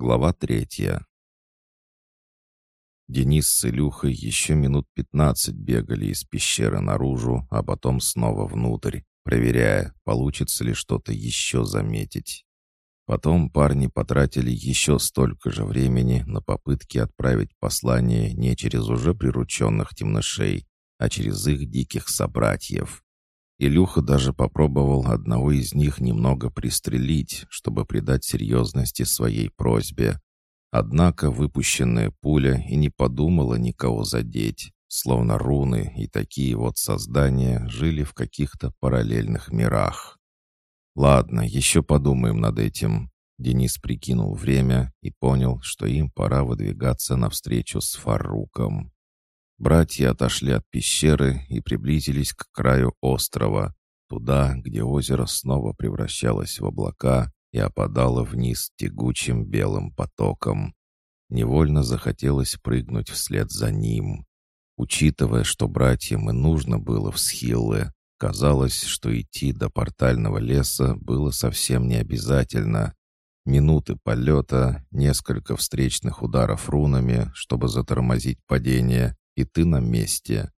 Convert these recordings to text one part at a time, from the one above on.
Глава третья. Денис с Илюхой еще минут пятнадцать бегали из пещеры наружу, а потом снова внутрь, проверяя, получится ли что-то еще заметить. Потом парни потратили еще столько же времени на попытки отправить послание не через уже прирученных темнышей, а через их диких собратьев. Илюха даже попробовал одного из них немного пристрелить, чтобы придать серьезности своей просьбе. Однако выпущенная пуля и не подумала никого задеть, словно руны и такие вот создания жили в каких-то параллельных мирах. «Ладно, еще подумаем над этим». Денис прикинул время и понял, что им пора выдвигаться навстречу с Фаруком. Братья отошли от пещеры и приблизились к краю острова, туда, где озеро снова превращалось в облака и опадало вниз тягучим белым потоком. Невольно захотелось прыгнуть вслед за ним. Учитывая, что братьям и нужно было в Схиллы, казалось, что идти до портального леса было совсем не обязательно. Минуты полета, несколько встречных ударов рунами, чтобы затормозить падение, и ты на месте.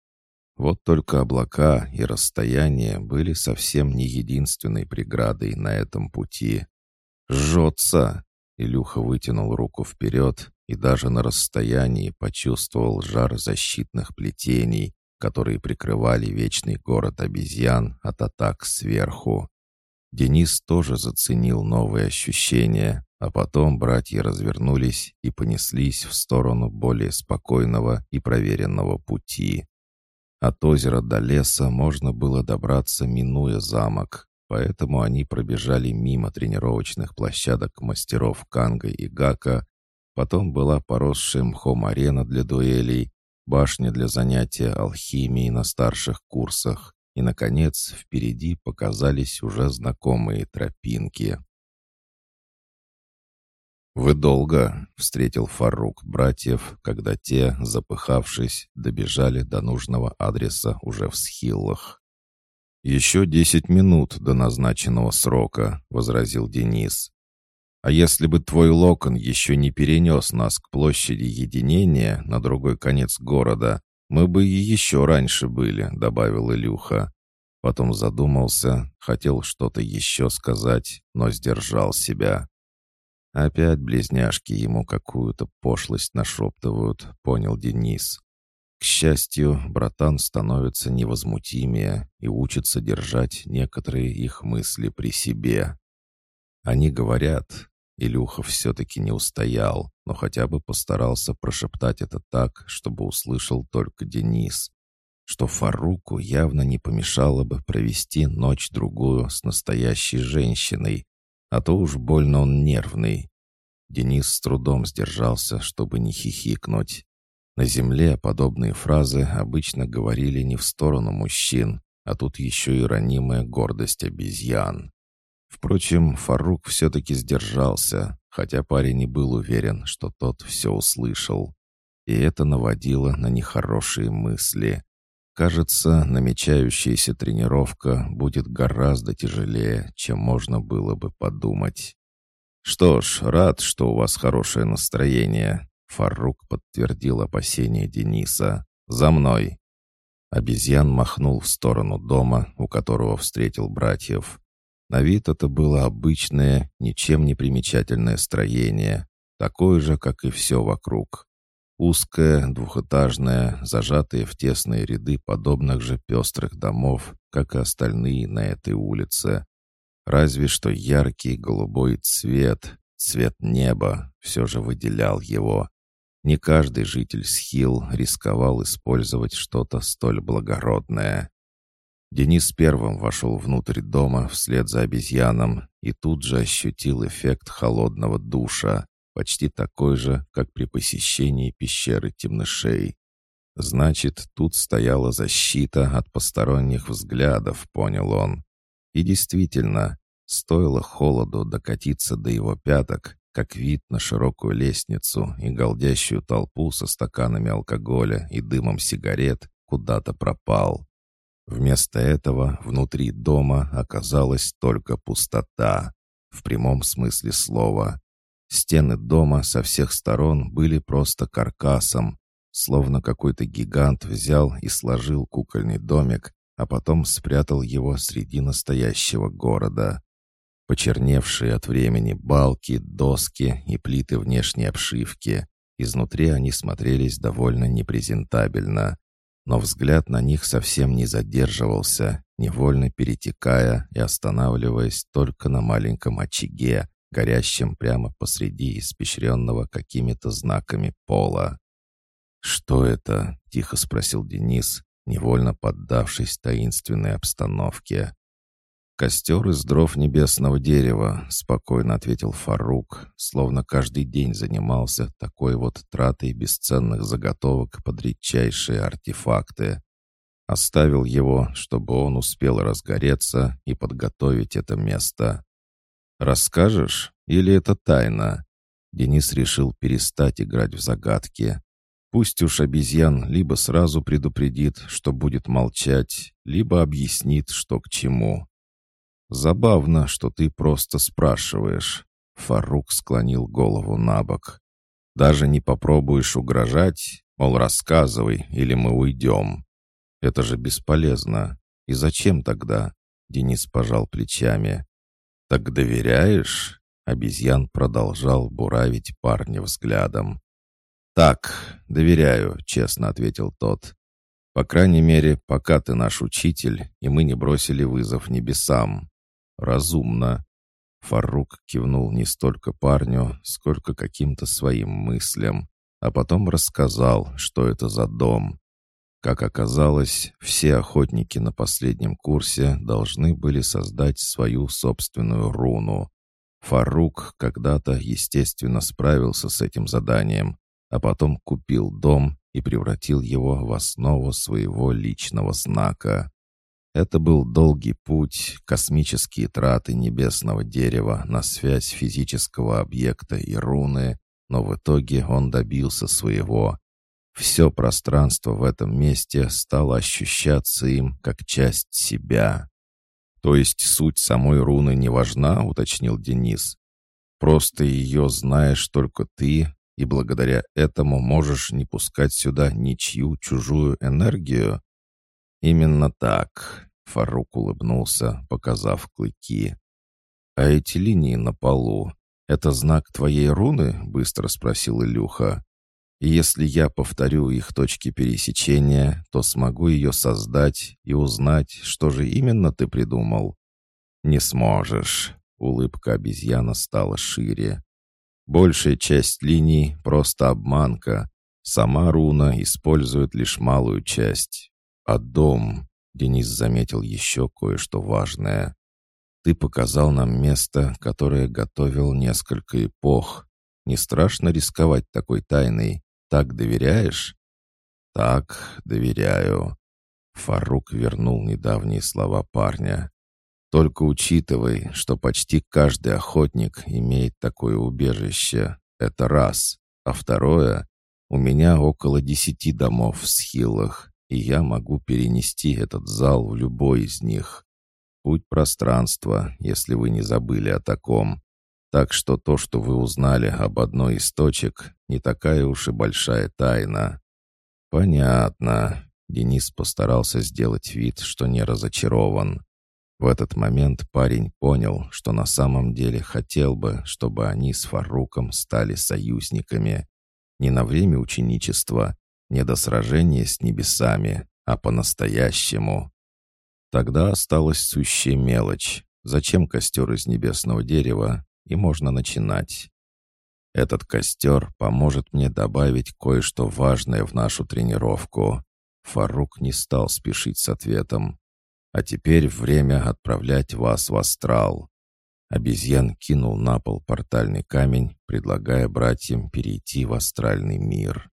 Вот только облака и расстояние были совсем не единственной преградой на этом пути. «Жжется!» Илюха вытянул руку вперед и даже на расстоянии почувствовал жар защитных плетений, которые прикрывали вечный город обезьян от атак сверху. Денис тоже заценил новые ощущения, а потом братья развернулись и понеслись в сторону более спокойного и проверенного пути. От озера до леса можно было добраться, минуя замок, поэтому они пробежали мимо тренировочных площадок мастеров Канга и Гака, потом была поросшая мхом арена для дуэлей, башня для занятия алхимией на старших курсах, и, наконец, впереди показались уже знакомые тропинки. «Вы долго?» — встретил Фарук братьев, когда те, запыхавшись, добежали до нужного адреса уже в Схиллах. «Еще десять минут до назначенного срока», — возразил Денис. «А если бы твой локон еще не перенес нас к площади единения на другой конец города, мы бы и еще раньше были», — добавил Илюха. Потом задумался, хотел что-то еще сказать, но сдержал себя. Опять близняшки ему какую-то пошлость нашептывают, понял Денис. К счастью, братан становится невозмутимее и учится держать некоторые их мысли при себе. Они говорят, Илюха все-таки не устоял, но хотя бы постарался прошептать это так, чтобы услышал только Денис, что Фаруку явно не помешало бы провести ночь-другую с настоящей женщиной, а то уж больно он нервный. Денис с трудом сдержался, чтобы не хихикнуть. На земле подобные фразы обычно говорили не в сторону мужчин, а тут еще и ранимая гордость обезьян. Впрочем, Фарук все-таки сдержался, хотя парень не был уверен, что тот все услышал. И это наводило на нехорошие мысли. Кажется, намечающаяся тренировка будет гораздо тяжелее, чем можно было бы подумать. «Что ж, рад, что у вас хорошее настроение», — Фарук подтвердил опасения Дениса. «За мной!» Обезьян махнул в сторону дома, у которого встретил братьев. На вид это было обычное, ничем не примечательное строение, такое же, как и все вокруг. Узкое, двухэтажное, зажатое в тесные ряды подобных же пестрых домов, как и остальные на этой улице. Разве что яркий голубой цвет, цвет неба, все же выделял его. Не каждый житель Схил рисковал использовать что-то столь благородное. Денис первым вошел внутрь дома вслед за обезьяном и тут же ощутил эффект холодного душа почти такой же, как при посещении пещеры темнышей. Значит, тут стояла защита от посторонних взглядов, понял он. И действительно, стоило холоду докатиться до его пяток, как вид на широкую лестницу и голдящую толпу со стаканами алкоголя и дымом сигарет куда-то пропал. Вместо этого внутри дома оказалась только пустота, в прямом смысле слова. Стены дома со всех сторон были просто каркасом, словно какой-то гигант взял и сложил кукольный домик, а потом спрятал его среди настоящего города. Почерневшие от времени балки, доски и плиты внешней обшивки. Изнутри они смотрелись довольно непрезентабельно. Но взгляд на них совсем не задерживался, невольно перетекая и останавливаясь только на маленьком очаге, горящем прямо посреди испещренного какими-то знаками пола. «Что это?» — тихо спросил Денис, невольно поддавшись таинственной обстановке. «Костер из дров небесного дерева», — спокойно ответил Фарук, словно каждый день занимался такой вот тратой бесценных заготовок под редчайшие артефакты. Оставил его, чтобы он успел разгореться и подготовить это место. «Расскажешь? Или это тайна?» Денис решил перестать играть в загадки. Пусть уж обезьян либо сразу предупредит, что будет молчать, либо объяснит, что к чему. «Забавно, что ты просто спрашиваешь». Фарук склонил голову на бок. «Даже не попробуешь угрожать, мол, рассказывай, или мы уйдем. Это же бесполезно. И зачем тогда?» Денис пожал плечами. «Так доверяешь?» Обезьян продолжал буравить парня взглядом. «Так, доверяю», — честно ответил тот. «По крайней мере, пока ты наш учитель, и мы не бросили вызов небесам. «Разумно». Фарук кивнул не столько парню, сколько каким-то своим мыслям, а потом рассказал, что это за дом. Как оказалось, все охотники на последнем курсе должны были создать свою собственную руну. Фарук когда-то, естественно, справился с этим заданием, а потом купил дом и превратил его в основу своего личного знака. Это был долгий путь, космические траты небесного дерева на связь физического объекта и руны, но в итоге он добился своего. Все пространство в этом месте стало ощущаться им как часть себя. «То есть суть самой руны не важна?» — уточнил Денис. «Просто ее знаешь только ты, и благодаря этому можешь не пускать сюда ничью чужую энергию?» «Именно так», — Фарук улыбнулся, показав клыки. «А эти линии на полу — это знак твоей руны?» — быстро спросил Илюха. «И если я повторю их точки пересечения, то смогу ее создать и узнать, что же именно ты придумал?» «Не сможешь», — улыбка обезьяна стала шире. «Большая часть линий — просто обманка. Сама руна использует лишь малую часть. А дом... Денис заметил еще кое-что важное. Ты показал нам место, которое готовил несколько эпох. Не страшно рисковать такой тайной? Так доверяешь? Так, доверяю. Фарук вернул недавние слова парня. Только учитывай, что почти каждый охотник имеет такое убежище. Это раз. А второе, у меня около десяти домов в схилах и я могу перенести этот зал в любой из них. Путь пространства, если вы не забыли о таком. Так что то, что вы узнали об одной из точек, не такая уж и большая тайна. Понятно. Денис постарался сделать вид, что не разочарован. В этот момент парень понял, что на самом деле хотел бы, чтобы они с Фаруком стали союзниками. Не на время ученичества, не до сражения с небесами, а по-настоящему. Тогда осталась сущая мелочь. Зачем костер из небесного дерева? И можно начинать. Этот костер поможет мне добавить кое-что важное в нашу тренировку. Фарук не стал спешить с ответом. А теперь время отправлять вас в астрал. Обезьян кинул на пол портальный камень, предлагая братьям перейти в астральный мир.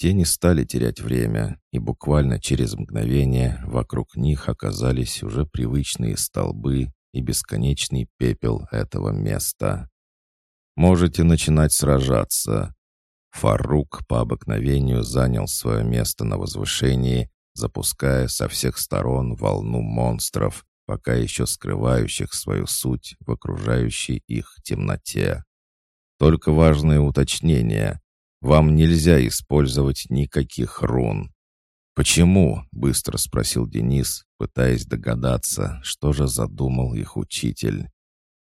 Те не стали терять время, и буквально через мгновение вокруг них оказались уже привычные столбы и бесконечный пепел этого места. «Можете начинать сражаться». Фарук по обыкновению занял свое место на возвышении, запуская со всех сторон волну монстров, пока еще скрывающих свою суть в окружающей их темноте. Только важное уточнение. Вам нельзя использовать никаких рун. «Почему?» — быстро спросил Денис, пытаясь догадаться, что же задумал их учитель.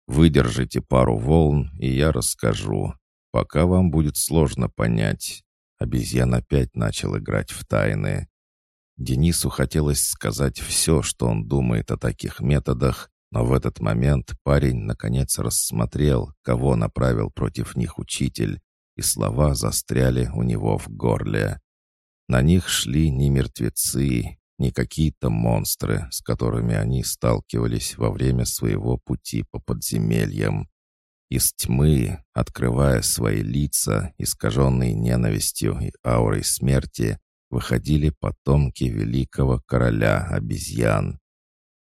«Выдержите пару волн, и я расскажу. Пока вам будет сложно понять». Обезьян опять начал играть в тайны. Денису хотелось сказать все, что он думает о таких методах, но в этот момент парень наконец рассмотрел, кого направил против них учитель, и слова застряли у него в горле. На них шли не мертвецы, не какие-то монстры, с которыми они сталкивались во время своего пути по подземельям. Из тьмы, открывая свои лица, искаженные ненавистью и аурой смерти, выходили потомки великого короля обезьян.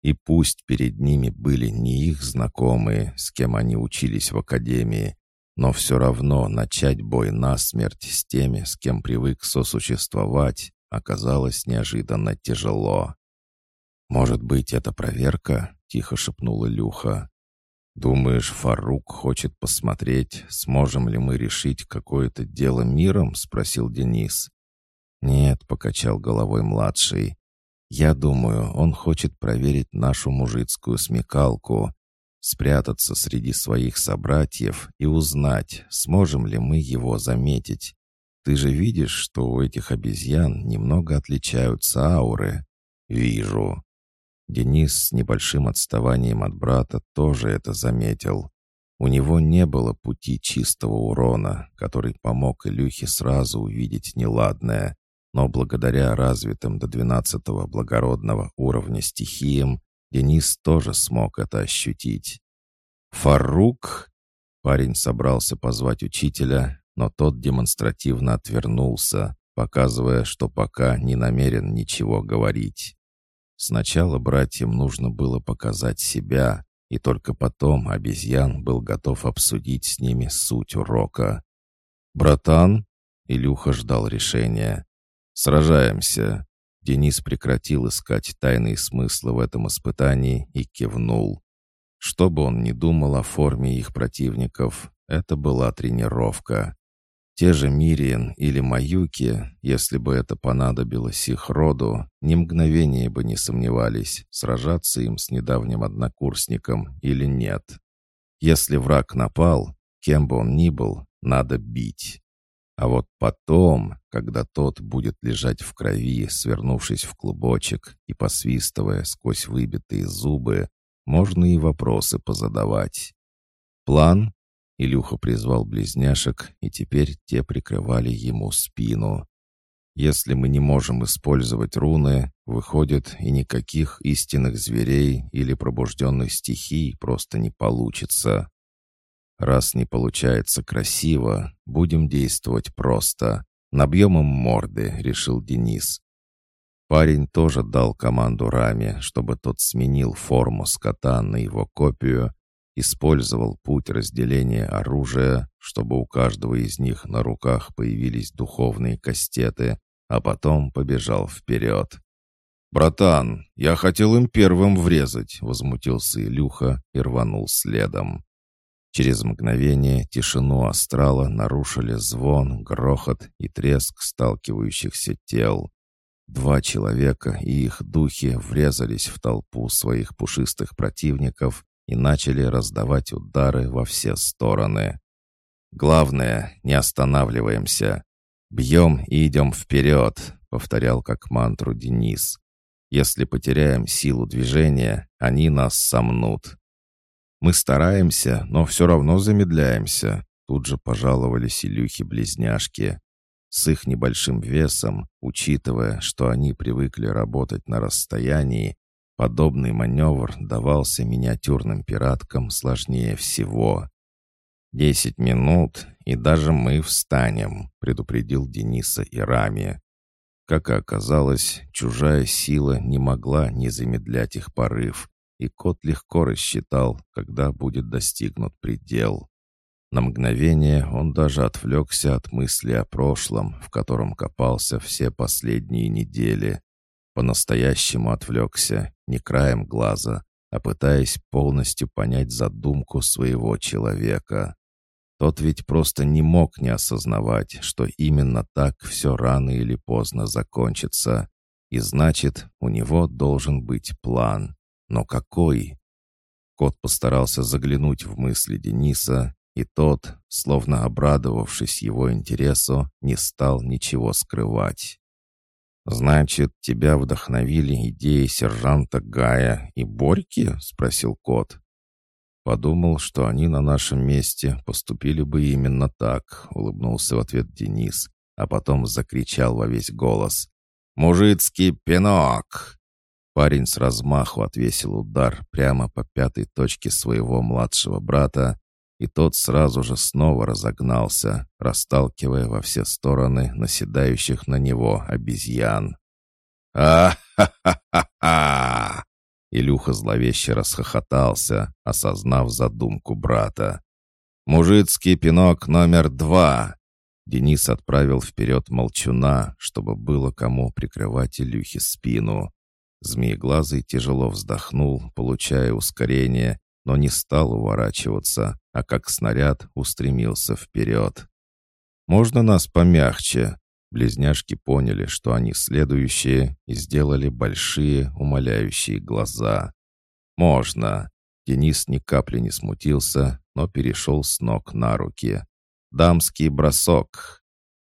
И пусть перед ними были не их знакомые, с кем они учились в академии, но все равно начать бой насмерть с теми, с кем привык сосуществовать, оказалось неожиданно тяжело. «Может быть, это проверка?» — тихо шепнула Люха. «Думаешь, Фарук хочет посмотреть, сможем ли мы решить какое-то дело миром?» — спросил Денис. «Нет», — покачал головой младший. «Я думаю, он хочет проверить нашу мужицкую смекалку, спрятаться среди своих собратьев и узнать, сможем ли мы его заметить. Ты же видишь, что у этих обезьян немного отличаются ауры?» «Вижу». Денис с небольшим отставанием от брата тоже это заметил. У него не было пути чистого урона, который помог Илюхе сразу увидеть неладное, но благодаря развитым до двенадцатого благородного уровня стихиям Денис тоже смог это ощутить. «Фарук?» Парень собрался позвать учителя, но тот демонстративно отвернулся, показывая, что пока не намерен ничего говорить. Сначала братьям нужно было показать себя, и только потом обезьян был готов обсудить с ними суть урока. «Братан?» — Илюха ждал решения. «Сражаемся!» Денис прекратил искать тайные смыслы в этом испытании и кивнул. Что бы он ни думал о форме их противников, это была тренировка. Те же Мириен или Маюки, если бы это понадобилось их роду, ни мгновения бы не сомневались, сражаться им с недавним однокурсником или нет. Если враг напал, кем бы он ни был, надо бить. А вот потом, когда тот будет лежать в крови, свернувшись в клубочек и посвистывая сквозь выбитые зубы, можно и вопросы позадавать. План Илюха призвал близняшек, и теперь те прикрывали ему спину. Если мы не можем использовать руны, выходит, и никаких истинных зверей или пробужденных стихий просто не получится. Раз не получается красиво, будем действовать просто. Набьем им морды, решил Денис. Парень тоже дал команду Раме, чтобы тот сменил форму скота на его копию использовал путь разделения оружия, чтобы у каждого из них на руках появились духовные кастеты, а потом побежал вперед. «Братан, я хотел им первым врезать», — возмутился Илюха и рванул следом. Через мгновение тишину астрала нарушили звон, грохот и треск сталкивающихся тел. Два человека и их духи врезались в толпу своих пушистых противников и начали раздавать удары во все стороны. «Главное, не останавливаемся. Бьем и идем вперед», — повторял как мантру Денис. «Если потеряем силу движения, они нас сомнут». «Мы стараемся, но все равно замедляемся», — тут же пожаловались Илюхи-близняшки. С их небольшим весом, учитывая, что они привыкли работать на расстоянии, Подобный маневр давался миниатюрным пираткам сложнее всего. «Десять минут, и даже мы встанем», — предупредил Дениса и Рами. Как и оказалось, чужая сила не могла не замедлять их порыв, и кот легко рассчитал, когда будет достигнут предел. На мгновение он даже отвлекся от мысли о прошлом, в котором копался все последние недели. По-настоящему отвлекся, не краем глаза, а пытаясь полностью понять задумку своего человека. Тот ведь просто не мог не осознавать, что именно так все рано или поздно закончится. И значит, у него должен быть план. Но какой? Кот постарался заглянуть в мысли Дениса, и тот, словно обрадовавшись его интересу, не стал ничего скрывать. «Значит, тебя вдохновили идеи сержанта Гая и Борьки?» — спросил кот. «Подумал, что они на нашем месте поступили бы именно так», — улыбнулся в ответ Денис, а потом закричал во весь голос. «Мужицкий пинок!» Парень с размаху отвесил удар прямо по пятой точке своего младшего брата, и тот сразу же снова разогнался, расталкивая во все стороны наседающих на него обезьян. «А-ха-ха-ха-ха!» Илюха зловеще расхохотался, осознав задумку брата. «Мужицкий пинок номер два!» Денис отправил вперед молчуна, чтобы было кому прикрывать Илюхе спину. Змееглазый тяжело вздохнул, получая ускорение, но не стал уворачиваться, а как снаряд устремился вперед. «Можно нас помягче?» Близняшки поняли, что они следующие, и сделали большие, умоляющие глаза. «Можно!» Денис ни капли не смутился, но перешел с ног на руки. «Дамский бросок!»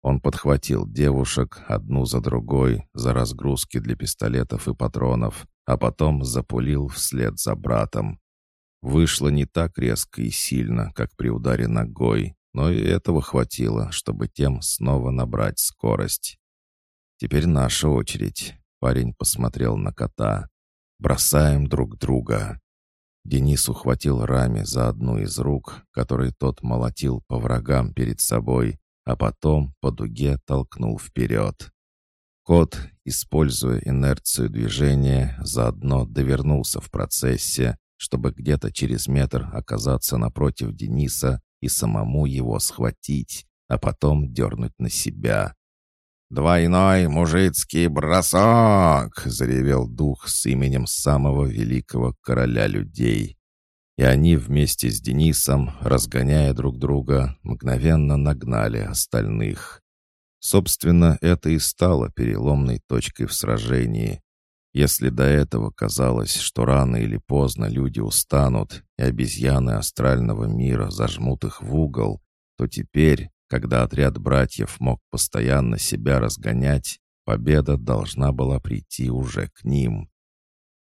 Он подхватил девушек одну за другой за разгрузки для пистолетов и патронов, а потом запулил вслед за братом. Вышло не так резко и сильно, как при ударе ногой, но и этого хватило, чтобы тем снова набрать скорость. «Теперь наша очередь», — парень посмотрел на кота. «Бросаем друг друга». Денис ухватил Рами за одну из рук, которой тот молотил по врагам перед собой, а потом по дуге толкнул вперед. Кот, используя инерцию движения, заодно довернулся в процессе, чтобы где-то через метр оказаться напротив Дениса и самому его схватить, а потом дернуть на себя. «Двойной мужицкий бросок!» — заревел дух с именем самого великого короля людей. И они вместе с Денисом, разгоняя друг друга, мгновенно нагнали остальных. Собственно, это и стало переломной точкой в сражении. Если до этого казалось, что рано или поздно люди устанут, и обезьяны астрального мира зажмут их в угол, то теперь, когда отряд братьев мог постоянно себя разгонять, победа должна была прийти уже к ним.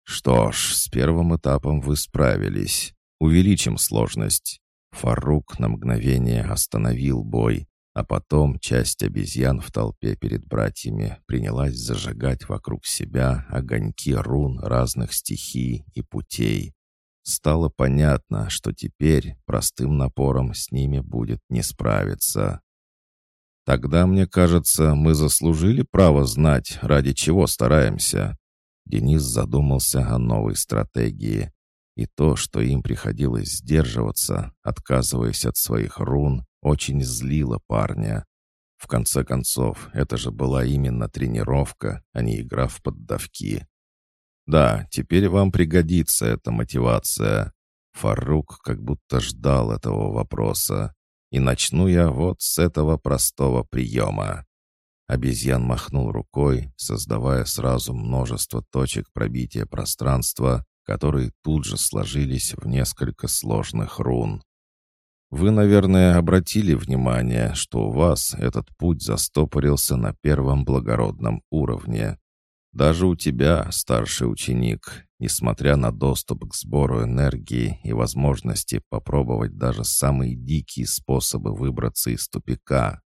Что ж, с первым этапом вы справились. Увеличим сложность. Фарук на мгновение остановил бой, а потом часть обезьян в толпе перед братьями принялась зажигать вокруг себя огоньки рун разных стихий и путей. Стало понятно, что теперь простым напором с ними будет не справиться. «Тогда, мне кажется, мы заслужили право знать, ради чего стараемся». Денис задумался о новой стратегии. И то, что им приходилось сдерживаться, отказываясь от своих рун, очень злило парня. В конце концов, это же была именно тренировка, а не игра в поддавки. Да, теперь вам пригодится эта мотивация. Фарук как будто ждал этого вопроса. И начну я вот с этого простого приема. Обезьян махнул рукой, создавая сразу множество точек пробития пространства, которые тут же сложились в несколько сложных рун. Вы, наверное, обратили внимание, что у вас этот путь застопорился на первом благородном уровне. Даже у тебя, старший ученик, несмотря на доступ к сбору энергии и возможности попробовать даже самые дикие способы выбраться из тупика,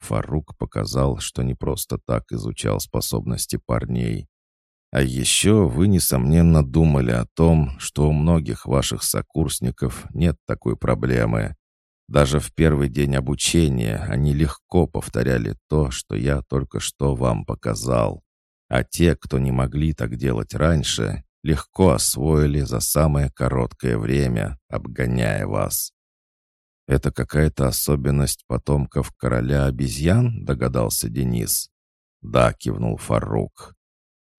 Фарук показал, что не просто так изучал способности парней. А еще вы, несомненно, думали о том, что у многих ваших сокурсников нет такой проблемы. Даже в первый день обучения они легко повторяли то, что я только что вам показал. А те, кто не могли так делать раньше, легко освоили за самое короткое время, обгоняя вас. «Это какая-то особенность потомков короля обезьян?» — догадался Денис. «Да», — кивнул Фарук.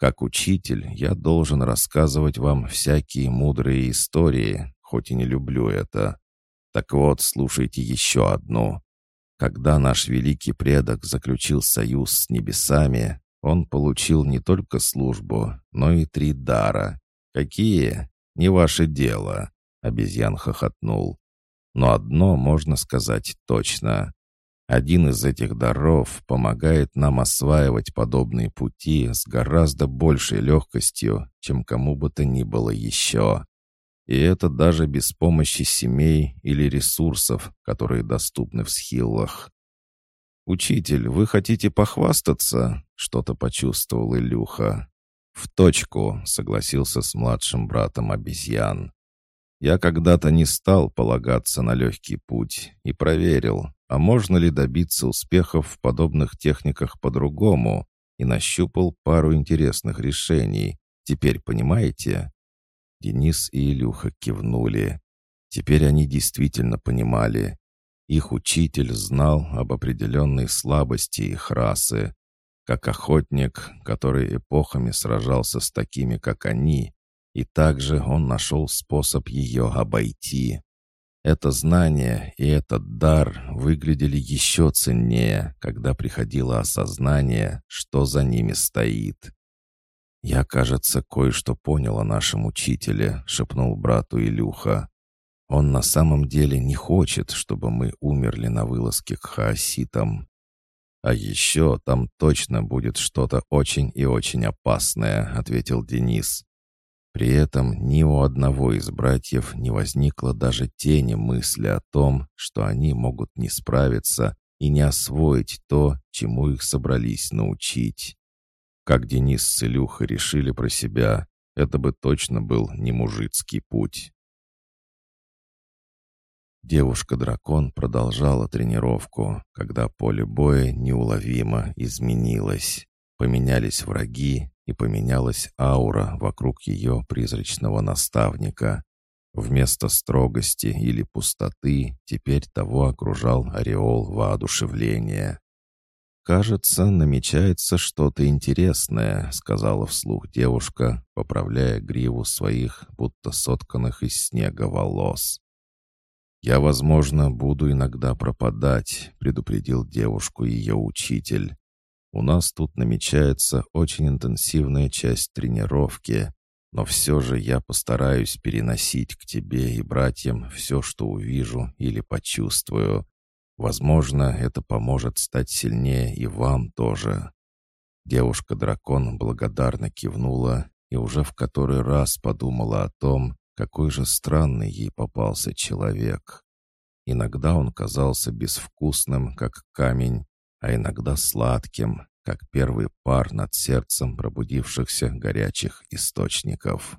Как учитель, я должен рассказывать вам всякие мудрые истории, хоть и не люблю это. Так вот, слушайте еще одну. Когда наш великий предок заключил союз с небесами, он получил не только службу, но и три дара. Какие? Не ваше дело, обезьян хохотнул. Но одно можно сказать точно. Один из этих даров помогает нам осваивать подобные пути с гораздо большей легкостью, чем кому бы то ни было еще. И это даже без помощи семей или ресурсов, которые доступны в схиллах. «Учитель, вы хотите похвастаться?» — что-то почувствовал Илюха. «В точку», — согласился с младшим братом обезьян. «Я когда-то не стал полагаться на легкий путь и проверил, а можно ли добиться успехов в подобных техниках по-другому, и нащупал пару интересных решений. Теперь понимаете?» Денис и Илюха кивнули. Теперь они действительно понимали. Их учитель знал об определенной слабости их расы. Как охотник, который эпохами сражался с такими, как они, и также он нашел способ ее обойти. Это знание и этот дар выглядели еще ценнее, когда приходило осознание, что за ними стоит. «Я, кажется, кое-что понял о нашем учителе», — шепнул брату Илюха. «Он на самом деле не хочет, чтобы мы умерли на вылазке к хаоситам. А еще там точно будет что-то очень и очень опасное», — ответил Денис. При этом ни у одного из братьев не возникло даже тени мысли о том, что они могут не справиться и не освоить то, чему их собрались научить. Как Денис с Илюхой решили про себя, это бы точно был не мужицкий путь. Девушка-дракон продолжала тренировку, когда поле боя неуловимо изменилось. Поменялись враги, и поменялась аура вокруг ее призрачного наставника. Вместо строгости или пустоты теперь того окружал ореол воодушевления. «Кажется, намечается что-то интересное», — сказала вслух девушка, поправляя гриву своих, будто сотканных из снега волос. «Я, возможно, буду иногда пропадать», — предупредил девушку ее учитель. У нас тут намечается очень интенсивная часть тренировки, но все же я постараюсь переносить к тебе и братьям все, что увижу или почувствую. Возможно, это поможет стать сильнее и вам тоже». Девушка-дракон благодарно кивнула и уже в который раз подумала о том, какой же странный ей попался человек. Иногда он казался безвкусным, как камень, а иногда сладким, как первый пар над сердцем пробудившихся горячих источников.